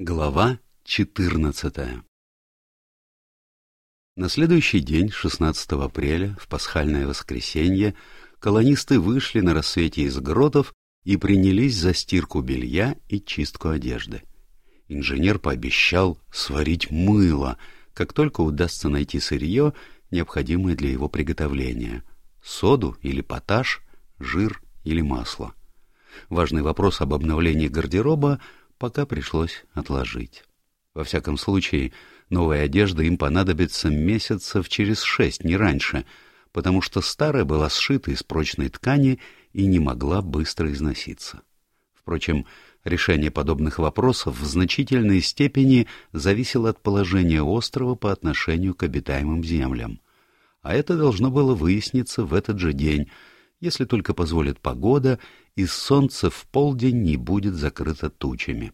Глава 14 На следующий день, 16 апреля, в пасхальное воскресенье, колонисты вышли на рассвете из гротов и принялись за стирку белья и чистку одежды. Инженер пообещал сварить мыло, как только удастся найти сырье, необходимое для его приготовления — соду или поташ, жир или масло. Важный вопрос об обновлении гардероба — пока пришлось отложить. Во всяком случае, новая одежда им понадобится месяцев через шесть, не раньше, потому что старая была сшита из прочной ткани и не могла быстро износиться. Впрочем, решение подобных вопросов в значительной степени зависело от положения острова по отношению к обитаемым землям. А это должно было выясниться в этот же день, если только позволит погода, и солнце в полдень не будет закрыто тучами.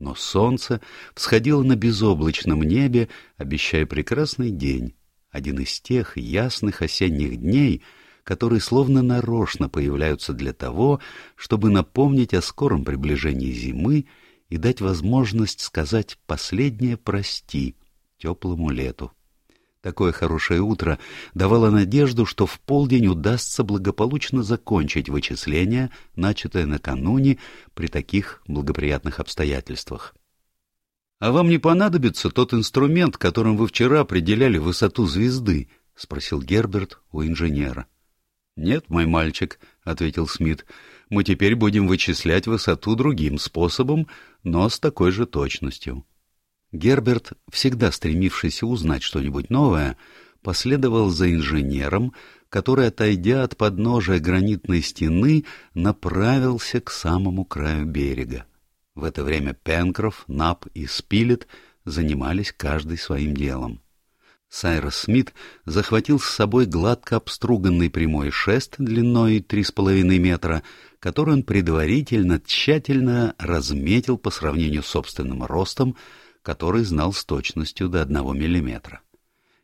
Но солнце всходило на безоблачном небе, обещая прекрасный день, один из тех ясных осенних дней, которые словно нарочно появляются для того, чтобы напомнить о скором приближении зимы и дать возможность сказать последнее «прости» теплому лету. Такое хорошее утро давало надежду, что в полдень удастся благополучно закончить вычисления, начатое накануне при таких благоприятных обстоятельствах. — А вам не понадобится тот инструмент, которым вы вчера определяли высоту звезды? — спросил Герберт у инженера. — Нет, мой мальчик, — ответил Смит, — мы теперь будем вычислять высоту другим способом, но с такой же точностью. Герберт, всегда стремившийся узнать что-нибудь новое, последовал за инженером, который, отойдя от подножия гранитной стены, направился к самому краю берега. В это время Пенкроф, Нап и Спилет занимались каждый своим делом. Сайрос Смит захватил с собой гладко обструганный прямой шест длиной три с половиной метра, который он предварительно тщательно разметил по сравнению с собственным ростом, который знал с точностью до одного миллиметра.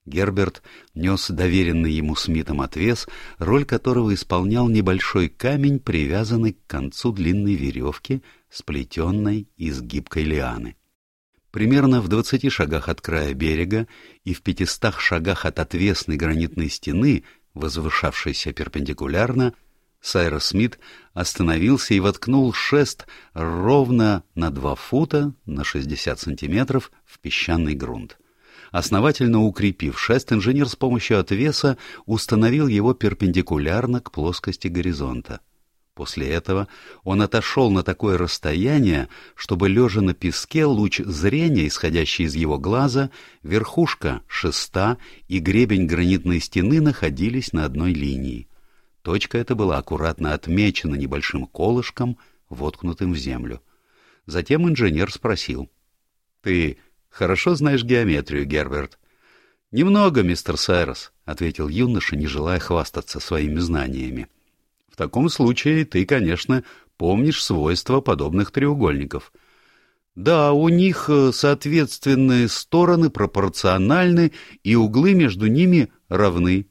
Герберт нес доверенный ему Смитом отвес, роль которого исполнял небольшой камень, привязанный к концу длинной веревки, сплетенной из гибкой лианы. Примерно в двадцати шагах от края берега и в пятистах шагах от отвесной гранитной стены, возвышавшейся перпендикулярно, Сайрос Смит остановился и воткнул шест ровно на два фута на шестьдесят сантиметров в песчаный грунт. Основательно укрепив шест, инженер с помощью отвеса установил его перпендикулярно к плоскости горизонта. После этого он отошел на такое расстояние, чтобы, лежа на песке, луч зрения, исходящий из его глаза, верхушка шеста и гребень гранитной стены находились на одной линии. Точка эта была аккуратно отмечена небольшим колышком, воткнутым в землю. Затем инженер спросил. — Ты хорошо знаешь геометрию, Герберт? — Немного, мистер Сайрос, — ответил юноша, не желая хвастаться своими знаниями. — В таком случае ты, конечно, помнишь свойства подобных треугольников. Да, у них э, соответственные стороны пропорциональны, и углы между ними равны.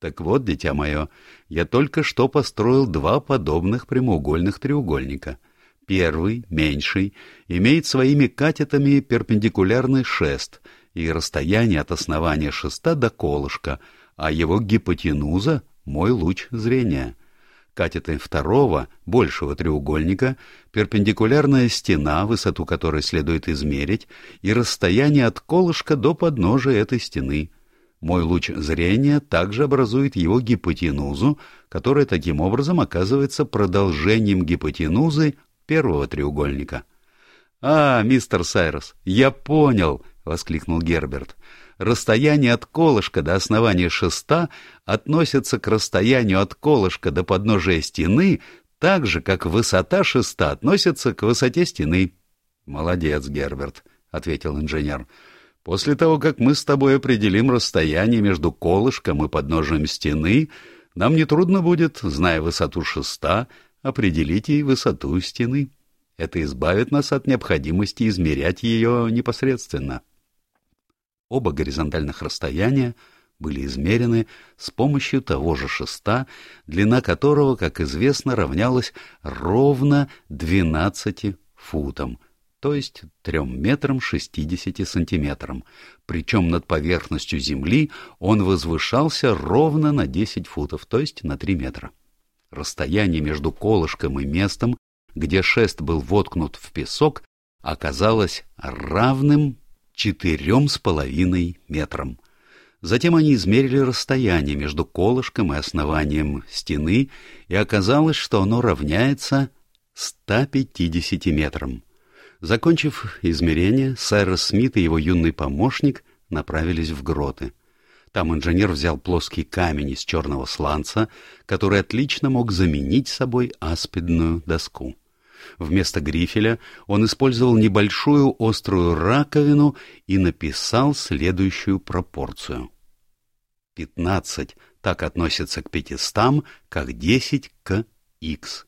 Так вот, дитя мое, я только что построил два подобных прямоугольных треугольника. Первый, меньший, имеет своими катетами перпендикулярный шест и расстояние от основания шеста до колышка, а его гипотенуза — мой луч зрения. Катеты второго, большего треугольника, перпендикулярная стена, высоту которой следует измерить, и расстояние от колышка до подножия этой стены — мой луч зрения также образует его гипотенузу, которая таким образом оказывается продолжением гипотенузы первого треугольника. «А, мистер Сайрос, я понял!» — воскликнул Герберт. «Расстояние от колышка до основания шеста относится к расстоянию от колышка до подножия стены так же, как высота шеста относится к высоте стены». «Молодец, Герберт», — ответил инженер. После того, как мы с тобой определим расстояние между колышком и подножием стены, нам нетрудно будет, зная высоту шеста, определить и высоту стены. Это избавит нас от необходимости измерять ее непосредственно. Оба горизонтальных расстояния были измерены с помощью того же шеста, длина которого, как известно, равнялась ровно 12 футам, то есть трем метрам шестидесяти сантиметрам, причем над поверхностью земли он возвышался ровно на десять футов, то есть на три метра. Расстояние между колышком и местом, где шест был воткнут в песок, оказалось равным четырем с половиной метрам. Затем они измерили расстояние между колышком и основанием стены, и оказалось, что оно равняется 150 метрам. Закончив измерение, Сайрос Смит и его юный помощник направились в гроты. Там инженер взял плоский камень из черного сланца, который отлично мог заменить собой аспидную доску. Вместо грифеля он использовал небольшую острую раковину и написал следующую пропорцию. 15 так относится к 500, как 10 к x.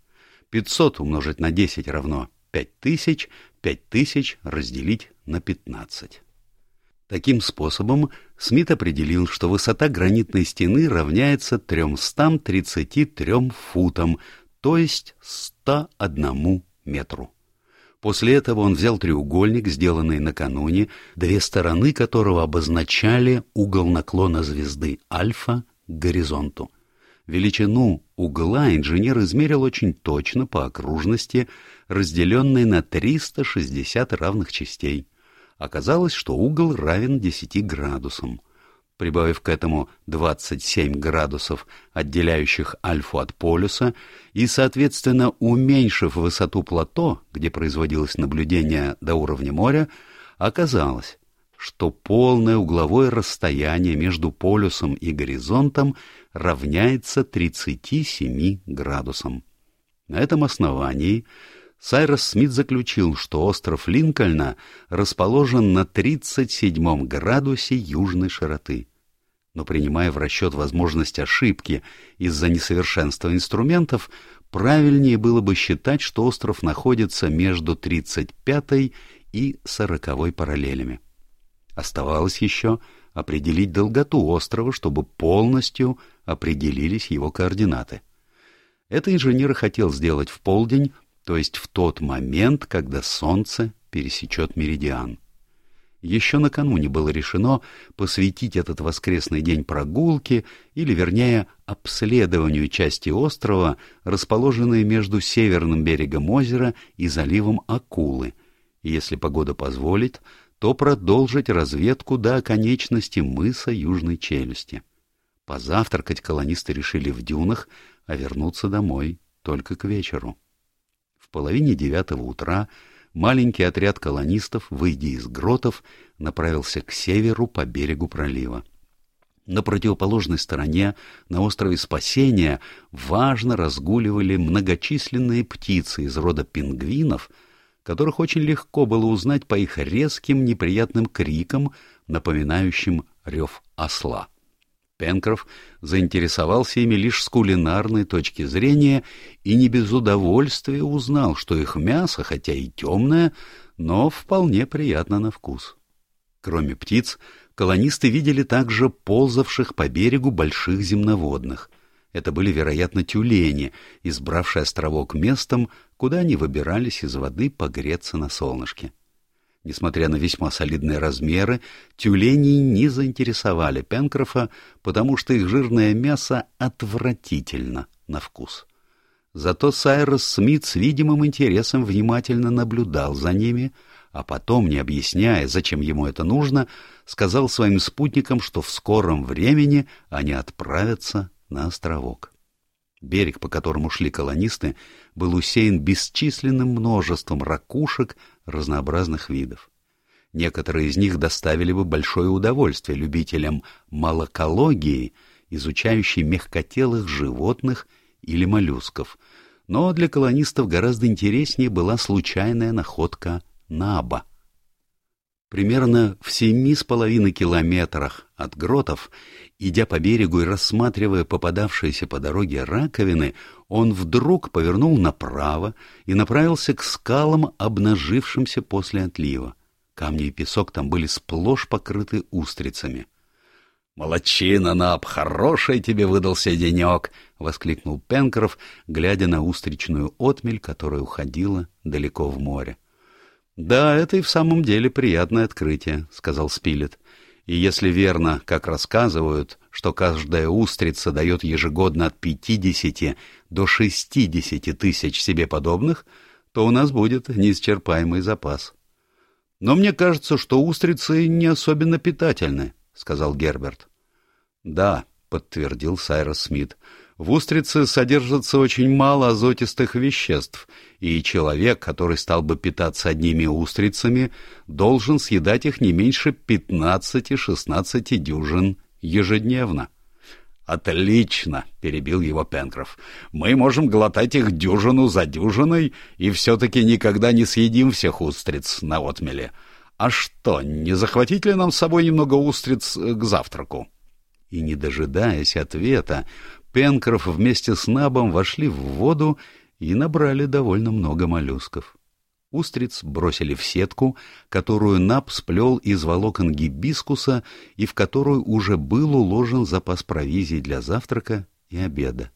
500 умножить на 10 равно 5000, 5000 разделить на 15. Таким способом Смит определил, что высота гранитной стены равняется 333 футам, то есть 101 метру. После этого он взял треугольник, сделанный накануне, две стороны которого обозначали угол наклона звезды альфа к горизонту. Величину угла инженер измерил очень точно по окружности, разделенной на 360 равных частей. Оказалось, что угол равен 10 градусам прибавив к этому 27 градусов, отделяющих альфу от полюса, и, соответственно, уменьшив высоту плато, где производилось наблюдение до уровня моря, оказалось, что полное угловое расстояние между полюсом и горизонтом равняется 37 градусам. На этом основании Сайрос Смит заключил, что остров Линкольна расположен на 37 градусе южной широты но принимая в расчет возможность ошибки из-за несовершенства инструментов, правильнее было бы считать, что остров находится между 35 и 40 параллелями. Оставалось еще определить долготу острова, чтобы полностью определились его координаты. Это инженер хотел сделать в полдень, то есть в тот момент, когда Солнце пересечет меридиан. Еще накануне было решено посвятить этот воскресный день прогулке, или, вернее, обследованию части острова, расположенной между северным берегом озера и заливом Акулы, если погода позволит, то продолжить разведку до оконечности мыса Южной Челюсти. Позавтракать колонисты решили в дюнах, а вернуться домой только к вечеру. В половине девятого утра маленький отряд колонистов, выйдя из гротов, направился к северу по берегу пролива. На противоположной стороне, на острове Спасения, важно разгуливали многочисленные птицы из рода пингвинов, которых очень легко было узнать по их резким неприятным крикам, напоминающим рев осла. Пенкроф заинтересовался ими лишь с кулинарной точки зрения и не без удовольствия узнал, что их мясо, хотя и темное, но вполне приятно на вкус. Кроме птиц, колонисты видели также ползавших по берегу больших земноводных. Это были, вероятно, тюлени, избравшие островок местом, куда они выбирались из воды погреться на солнышке. Несмотря на весьма солидные размеры, тюлени не заинтересовали Пенкрофа, потому что их жирное мясо отвратительно на вкус. Зато Сайрос Смит с видимым интересом внимательно наблюдал за ними, а потом, не объясняя, зачем ему это нужно, сказал своим спутникам, что в скором времени они отправятся на островок. Берег, по которому шли колонисты, был усеян бесчисленным множеством ракушек разнообразных видов. Некоторые из них доставили бы большое удовольствие любителям малокологии, изучающей мягкотелых животных или моллюсков, но для колонистов гораздо интереснее была случайная находка наба. Примерно в семи с половиной километрах от гротов Идя по берегу и рассматривая попадавшиеся по дороге раковины, он вдруг повернул направо и направился к скалам, обнажившимся после отлива. Камни и песок там были сплошь покрыты устрицами. «Молодчина, Наб, хороший тебе выдался денек!» — воскликнул Пенкроф, глядя на устричную отмель, которая уходила далеко в море. Да, это и в самом деле приятное открытие, сказал Спилет. И если верно, как рассказывают, что каждая устрица дает ежегодно от 50 до 60 тысяч себе подобных, то у нас будет неисчерпаемый запас. Но мне кажется, что устрицы не особенно питательны, сказал Герберт. Да, подтвердил Сайрос Смит. В устрице содержится очень мало азотистых веществ, и человек, который стал бы питаться одними устрицами, должен съедать их не меньше 15-16 дюжин ежедневно. «Отлично!» — перебил его Пенкроф. «Мы можем глотать их дюжину за дюжиной и все-таки никогда не съедим всех устриц на отмеле. А что, не захватить ли нам с собой немного устриц к завтраку?» И, не дожидаясь ответа, Пенкроф вместе с Набом вошли в воду и набрали довольно много моллюсков. Устриц бросили в сетку, которую Наб сплел из волокон гибискуса и в которую уже был уложен запас провизии для завтрака и обеда.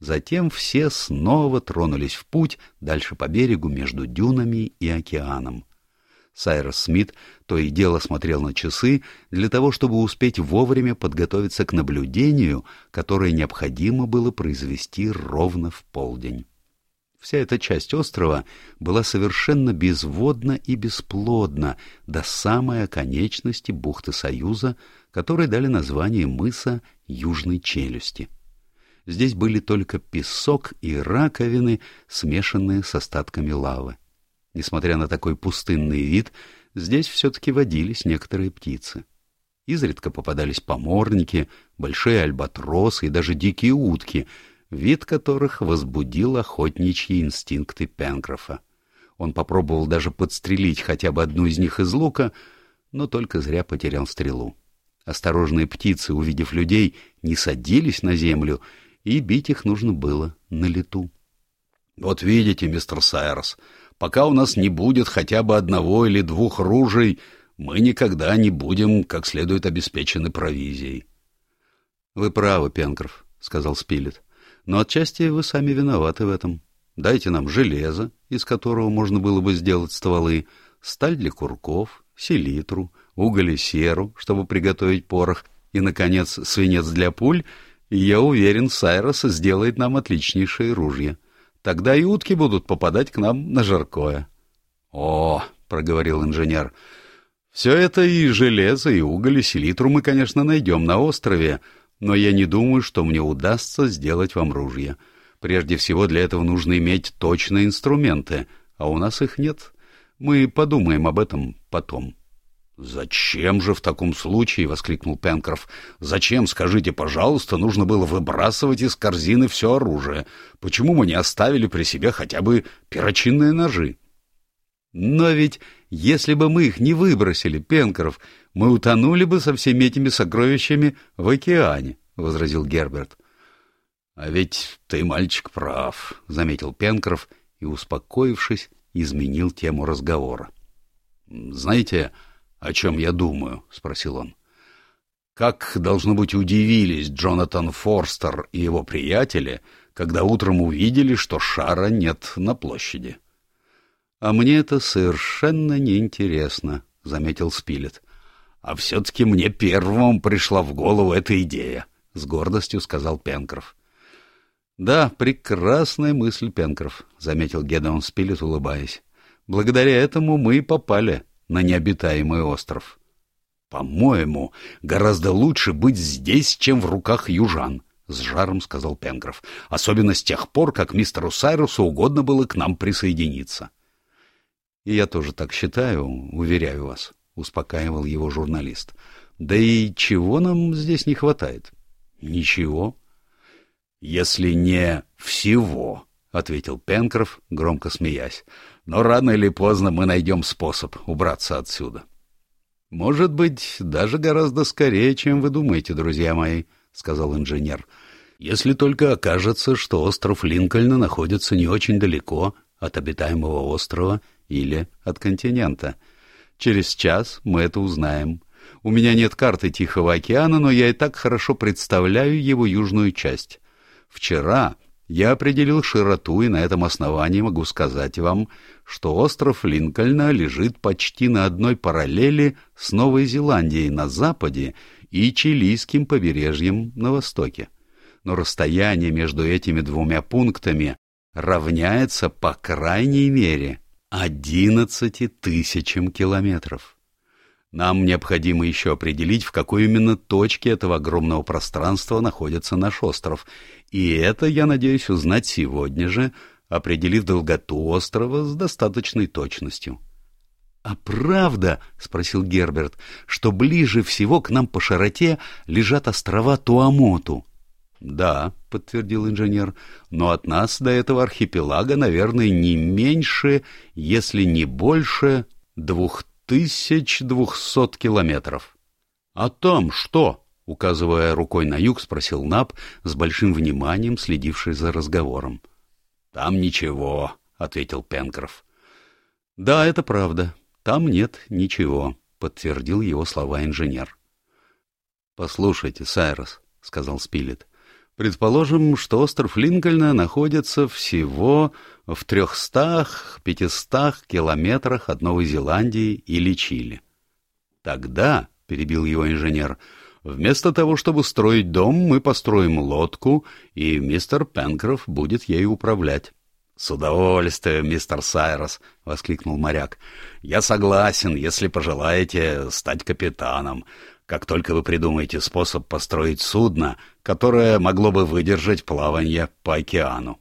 Затем все снова тронулись в путь дальше по берегу между дюнами и океаном. Сайрос Смит то и дело смотрел на часы для того, чтобы успеть вовремя подготовиться к наблюдению, которое необходимо было произвести ровно в полдень. Вся эта часть острова была совершенно безводна и бесплодна до самой оконечности бухты Союза, которой дали название мыса Южной Челюсти. Здесь были только песок и раковины, смешанные с остатками лавы. Несмотря на такой пустынный вид, здесь все-таки водились некоторые птицы. Изредка попадались поморники, большие альбатросы и даже дикие утки, вид которых возбудил охотничьи инстинкты Пенкрофа. Он попробовал даже подстрелить хотя бы одну из них из лука, но только зря потерял стрелу. Осторожные птицы, увидев людей, не садились на землю, и бить их нужно было на лету. — Вот видите, мистер Сайрос, Пока у нас не будет хотя бы одного или двух ружей, мы никогда не будем как следует обеспечены провизией. — Вы правы, Пенкроф, — сказал Спилет. — Но отчасти вы сами виноваты в этом. Дайте нам железо, из которого можно было бы сделать стволы, сталь для курков, селитру, уголь и серу, чтобы приготовить порох, и, наконец, свинец для пуль, и я уверен, Сайрос сделает нам отличнейшие ружья. — Тогда и утки будут попадать к нам на жаркое. — О, — проговорил инженер, — все это и железо, и уголь, и селитру мы, конечно, найдем на острове, но я не думаю, что мне удастся сделать вам ружья. Прежде всего для этого нужно иметь точные инструменты, а у нас их нет. Мы подумаем об этом потом. «Зачем же в таком случае, — воскликнул Пенкроф, — зачем, скажите, пожалуйста, нужно было выбрасывать из корзины все оружие? Почему мы не оставили при себе хотя бы перочинные ножи?» «Но ведь если бы мы их не выбросили, Пенкроф, мы утонули бы со всеми этими сокровищами в океане», — возразил Герберт. «А ведь ты, мальчик, прав», — заметил Пенкроф и, успокоившись, изменил тему разговора. «Знаете, — «О чем я думаю?» — спросил он. Как, должно быть, удивились Джонатан Форстер и его приятели, когда утром увидели, что шара нет на площади. — А мне это совершенно неинтересно, — заметил Спилет. — А все-таки мне первым пришла в голову эта идея, — с гордостью сказал Пенкроф. — Да, прекрасная мысль, Пенкроф, — заметил Гедеон Спилет, улыбаясь. — Благодаря этому мы и попали на необитаемый остров. «По-моему, гораздо лучше быть здесь, чем в руках южан», — с жаром сказал Пенкроф, «особенно с тех пор, как мистеру Сайрусу угодно было к нам присоединиться». «И я тоже так считаю, уверяю вас», — успокаивал его журналист. «Да и чего нам здесь не хватает?» «Ничего». «Если не всего», — ответил Пенкроф, громко смеясь. Но рано или поздно мы найдем способ убраться отсюда. — Может быть, даже гораздо скорее, чем вы думаете, друзья мои, — сказал инженер. — Если только окажется, что остров Линкольна находится не очень далеко от обитаемого острова или от континента. Через час мы это узнаем. У меня нет карты Тихого океана, но я и так хорошо представляю его южную часть. Вчера Я определил широту, и на этом основании могу сказать вам, что остров Линкольна лежит почти на одной параллели с Новой Зеландией на западе и Чилийским побережьем на востоке. Но расстояние между этими двумя пунктами равняется по крайней мере одиннадцати тысячам километров. Нам необходимо еще определить, в какой именно точке этого огромного пространства находится наш остров, и это я надеюсь узнать сегодня же, определив долготу острова с достаточной точностью. — А правда, — спросил Герберт, — что ближе всего к нам по широте лежат острова Туамоту? — Да, — подтвердил инженер, — но от нас до этого архипелага, наверное, не меньше, если не больше, двух тысяч двухсот километров. — А там что? — указывая рукой на юг, спросил Наб, с большим вниманием следивший за разговором. — Там ничего, — ответил Пенкроф. — Да, это правда. Там нет ничего, — подтвердил его слова инженер. — Послушайте, Сайрос, — сказал Спилет, — Предположим, что остров Линкольна находится всего в трехстах-пятистах километрах от Новой Зеландии или Чили. Тогда, — перебил его инженер, — вместо того, чтобы строить дом, мы построим лодку, и мистер Пенкроф будет ею управлять. — С удовольствием, мистер Сайрос, — воскликнул моряк. — Я согласен, если пожелаете стать капитаном как только вы придумаете способ построить судно, которое могло бы выдержать плавание по океану.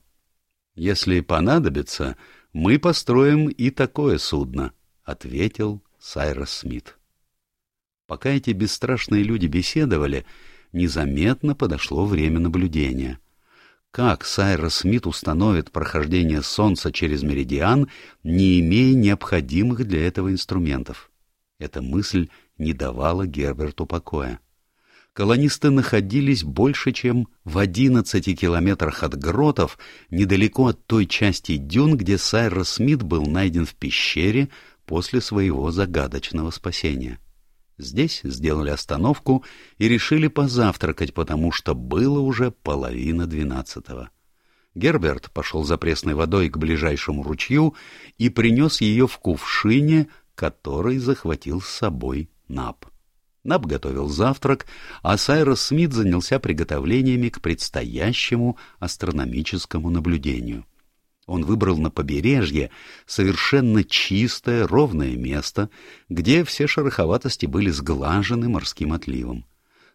Если понадобится, мы построим и такое судно, — ответил Сайрос Смит. Пока эти бесстрашные люди беседовали, незаметно подошло время наблюдения. Как Сайрос Смит установит прохождение Солнца через меридиан, не имея необходимых для этого инструментов? Эта мысль не давала Герберту покоя. Колонисты находились больше, чем в одиннадцати километрах от гротов, недалеко от той части дюн, где Сайрос Смит был найден в пещере после своего загадочного спасения. Здесь сделали остановку и решили позавтракать, потому что было уже половина двенадцатого. Герберт пошел за пресной водой к ближайшему ручью и принес ее в кувшине, который захватил с собой Наб. Наб готовил завтрак, а Сайрос Смит занялся приготовлениями к предстоящему астрономическому наблюдению. Он выбрал на побережье совершенно чистое, ровное место, где все шероховатости были сглажены морским отливом.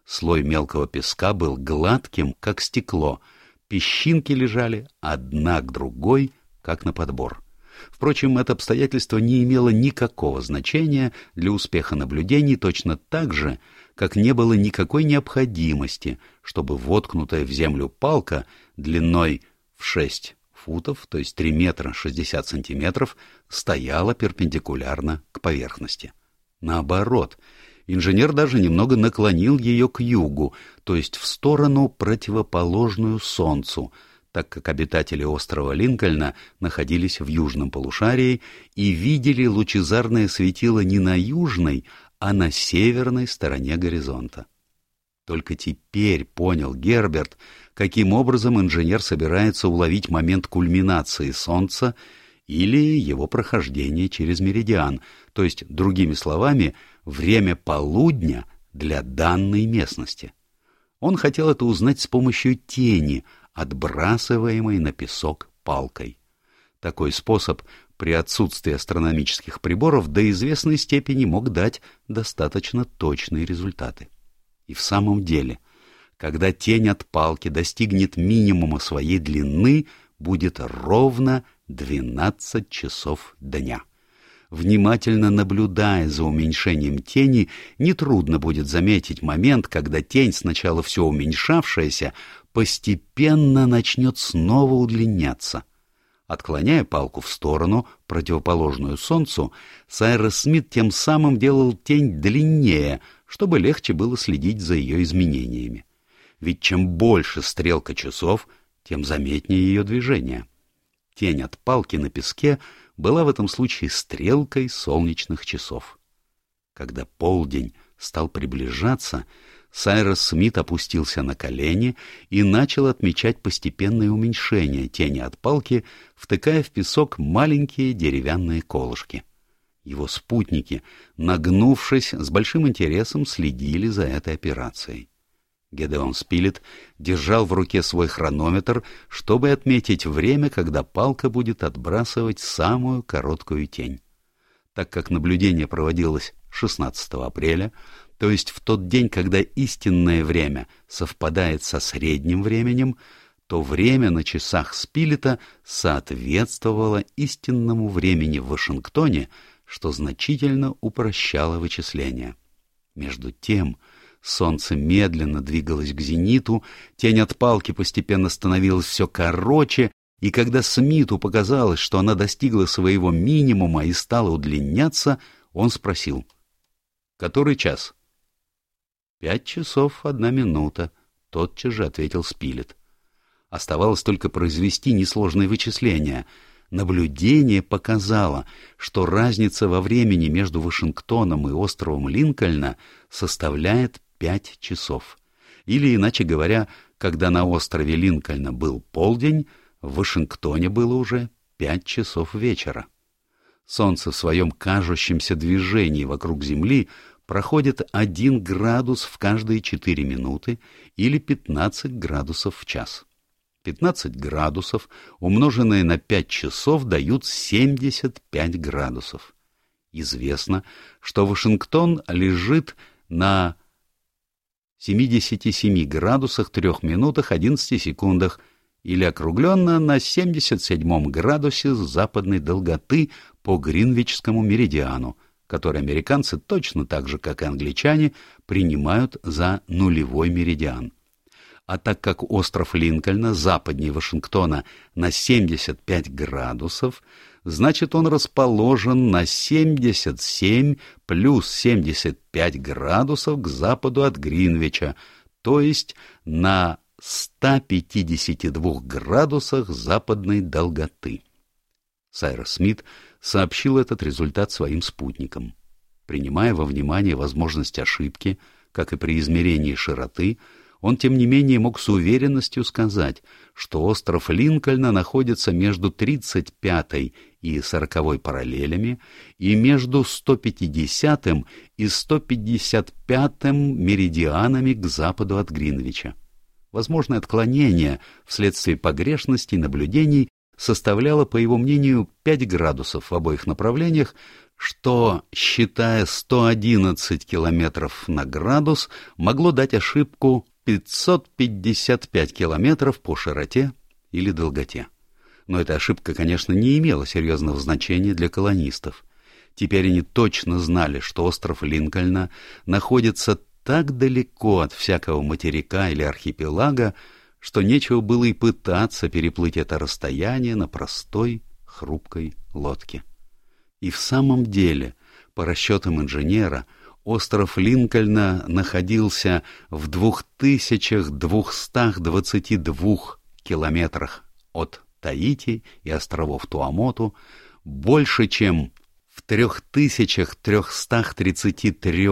Слой мелкого песка был гладким, как стекло, песчинки лежали одна к другой, как на подбор. Впрочем, это обстоятельство не имело никакого значения для успеха наблюдений точно так же, как не было никакой необходимости, чтобы воткнутая в землю палка длиной в 6 футов, то есть 3 метра 60 сантиметров, стояла перпендикулярно к поверхности. Наоборот, инженер даже немного наклонил ее к югу, то есть в сторону противоположную Солнцу, так как обитатели острова Линкольна находились в южном полушарии и видели лучезарное светило не на южной, а на северной стороне горизонта. Только теперь понял Герберт, каким образом инженер собирается уловить момент кульминации Солнца или его прохождения через меридиан, то есть, другими словами, время полудня для данной местности. Он хотел это узнать с помощью тени, отбрасываемой на песок палкой. Такой способ при отсутствии астрономических приборов до известной степени мог дать достаточно точные результаты. И в самом деле, когда тень от палки достигнет минимума своей длины, будет ровно 12 часов дня. Внимательно наблюдая за уменьшением тени, нетрудно будет заметить момент, когда тень, сначала все уменьшавшаяся, постепенно начнет снова удлиняться. Отклоняя палку в сторону, противоположную Солнцу, Сайрос Смит тем самым делал тень длиннее, чтобы легче было следить за ее изменениями. Ведь чем больше стрелка часов, тем заметнее ее движение. Тень от палки на песке была в этом случае стрелкой солнечных часов. Когда полдень стал приближаться, Сайрос Смит опустился на колени и начал отмечать постепенное уменьшение тени от палки, втыкая в песок маленькие деревянные колышки. Его спутники, нагнувшись, с большим интересом следили за этой операцией. Гедеон Спилет держал в руке свой хронометр, чтобы отметить время, когда палка будет отбрасывать самую короткую тень. Так как наблюдение проводилось 16 апреля, то есть в тот день, когда истинное время совпадает со средним временем, то время на часах Спилета соответствовало истинному времени в Вашингтоне, что значительно упрощало вычисления. Между тем, солнце медленно двигалось к зениту, тень от палки постепенно становилась все короче, и когда Смиту показалось, что она достигла своего минимума и стала удлиняться, он спросил. «Который час?» «Пять часов одна минута», — тотчас же ответил Спилет. Оставалось только произвести несложные вычисления. Наблюдение показало, что разница во времени между Вашингтоном и островом Линкольна составляет пять часов. Или, иначе говоря, когда на острове Линкольна был полдень, в Вашингтоне было уже пять часов вечера. Солнце в своем кажущемся движении вокруг Земли проходит 1 градус в каждые 4 минуты или 15 градусов в час. 15 градусов, умноженные на 5 часов, дают 75 градусов. Известно, что Вашингтон лежит на 77 градусах 3 минутах 11 секундах или округленно на 77 градусе западной долготы по Гринвичскому меридиану, который американцы точно так же, как и англичане, принимают за нулевой меридиан. А так как остров Линкольна западнее Вашингтона на 75 градусов, значит он расположен на 77 плюс 75 градусов к западу от Гринвича, то есть на 152 градусах западной долготы. Сайрос Смит сообщил этот результат своим спутникам. Принимая во внимание возможность ошибки, как и при измерении широты, он, тем не менее, мог с уверенностью сказать, что остров Линкольна находится между 35 и 40 параллелями и между 150 и 155 меридианами к западу от Гринвича. Возможное отклонение вследствие погрешностей наблюдений составляла, по его мнению, 5 градусов в обоих направлениях, что, считая 111 километров на градус, могло дать ошибку 555 километров по широте или долготе. Но эта ошибка, конечно, не имела серьезного значения для колонистов. Теперь они точно знали, что остров Линкольна находится так далеко от всякого материка или архипелага, что нечего было и пытаться переплыть это расстояние на простой, хрупкой лодке. И в самом деле, по расчетам инженера, остров Линкольна находился в 2222 километрах от Таити и островов Туамоту, больше, чем в 3333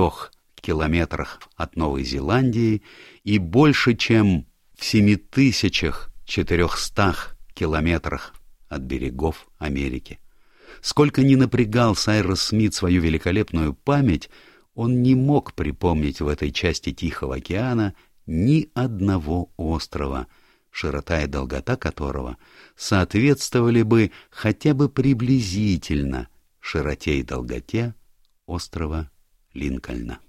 километрах от Новой Зеландии и больше, чем в 7400 километрах от берегов Америки. Сколько ни напрягал Сайрос Смит свою великолепную память, он не мог припомнить в этой части Тихого океана ни одного острова, широта и долгота которого соответствовали бы хотя бы приблизительно широте и долготе острова Линкольна.